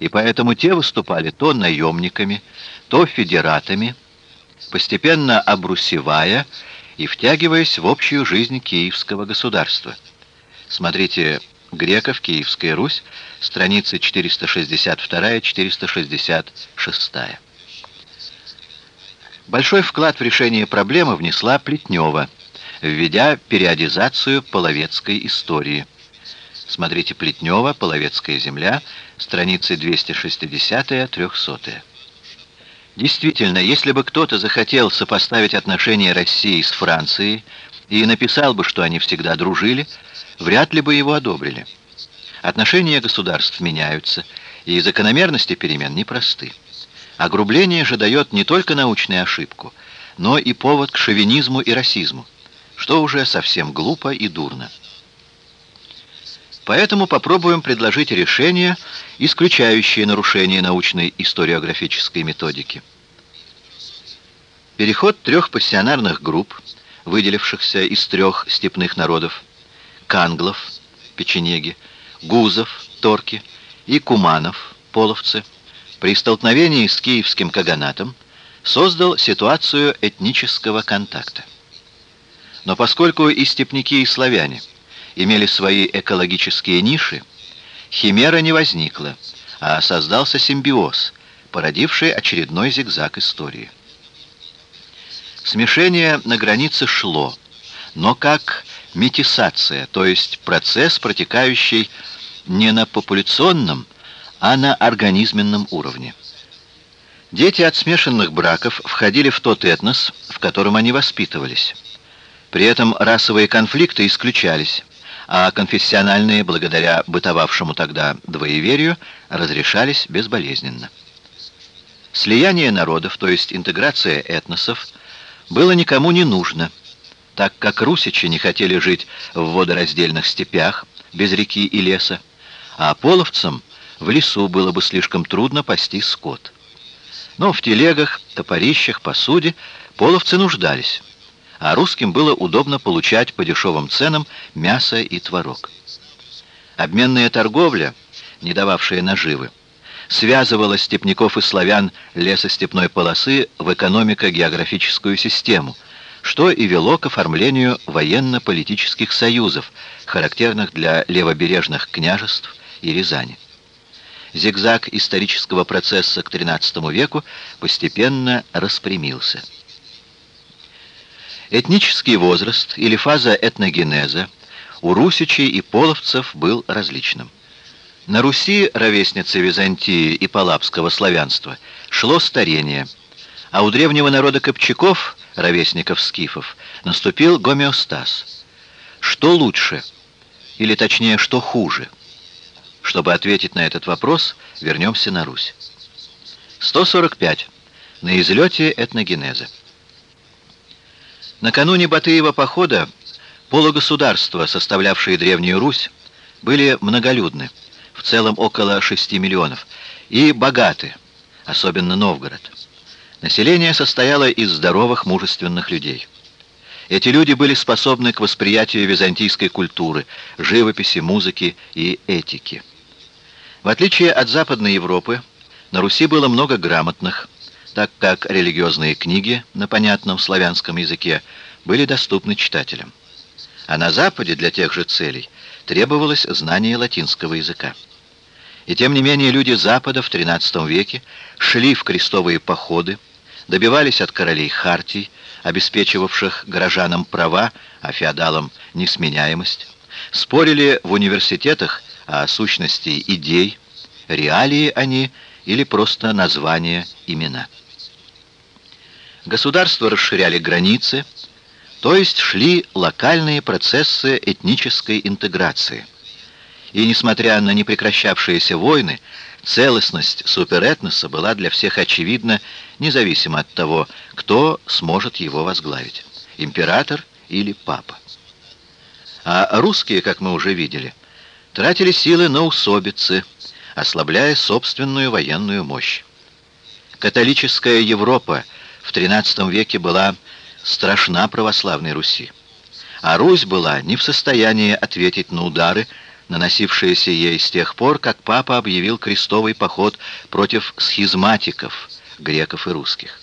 и поэтому те выступали то наемниками, то федератами, постепенно обрусевая и втягиваясь в общую жизнь киевского государства. Смотрите «Греков. Киевская Русь», страницы 462-466. Большой вклад в решение проблемы внесла Плетнева, введя периодизацию половецкой истории. Смотрите Плетнева, «Половецкая земля», страницы 260-300. Действительно, если бы кто-то захотел сопоставить отношения России с Францией и написал бы, что они всегда дружили, вряд ли бы его одобрили. Отношения государств меняются, и закономерности перемен непросты. Огрубление же дает не только научную ошибку, но и повод к шовинизму и расизму, что уже совсем глупо и дурно. Поэтому попробуем предложить решение, исключающее нарушение научной историографической методики. Переход трех пассионарных групп, выделившихся из трех степных народов, канглов, печенеги, гузов, торки и куманов, половцы, при столкновении с киевским каганатом создал ситуацию этнического контакта. Но поскольку и степняки, и славяне – имели свои экологические ниши, химера не возникла, а создался симбиоз, породивший очередной зигзаг истории. Смешение на границе шло, но как метисация, то есть процесс, протекающий не на популяционном, а на организменном уровне. Дети от смешанных браков входили в тот этнос, в котором они воспитывались. При этом расовые конфликты исключались, а конфессиональные, благодаря бытовавшему тогда двоеверию, разрешались безболезненно. Слияние народов, то есть интеграция этносов, было никому не нужно, так как русичи не хотели жить в водораздельных степях, без реки и леса, а половцам в лесу было бы слишком трудно пасти скот. Но в телегах, топорищах, посуде половцы нуждались а русским было удобно получать по дешевым ценам мясо и творог. Обменная торговля, не дававшая наживы, связывала степняков и славян лесостепной полосы в экономико-географическую систему, что и вело к оформлению военно-политических союзов, характерных для левобережных княжеств и Рязани. Зигзаг исторического процесса к XIII веку постепенно распрямился. Этнический возраст или фаза этногенеза у русичей и половцев был различным. На Руси, ровесницы Византии и палапского славянства, шло старение, а у древнего народа копчаков, ровесников скифов, наступил гомеостаз. Что лучше, или точнее, что хуже? Чтобы ответить на этот вопрос, вернемся на Русь. 145. На излете этногенеза. Накануне Батыева похода полугосударства, составлявшие Древнюю Русь, были многолюдны, в целом около 6 миллионов, и богаты, особенно Новгород. Население состояло из здоровых, мужественных людей. Эти люди были способны к восприятию византийской культуры, живописи, музыки и этики. В отличие от Западной Европы, на Руси было много грамотных, так как религиозные книги на понятном славянском языке были доступны читателям. А на Западе для тех же целей требовалось знание латинского языка. И тем не менее люди Запада в XIII веке шли в крестовые походы, добивались от королей хартий, обеспечивавших горожанам права, а феодалам несменяемость, спорили в университетах о сущности идей, реалии они или просто названия, имена. Государства расширяли границы, то есть шли локальные процессы этнической интеграции. И несмотря на непрекращавшиеся войны, целостность суперэтноса была для всех очевидна, независимо от того, кто сможет его возглавить – император или папа. А русские, как мы уже видели, тратили силы на усобицы, ослабляя собственную военную мощь. Католическая Европа в XIII веке была страшна православной Руси, а Русь была не в состоянии ответить на удары, наносившееся ей с тех пор, как папа объявил крестовый поход против схизматиков, греков и русских.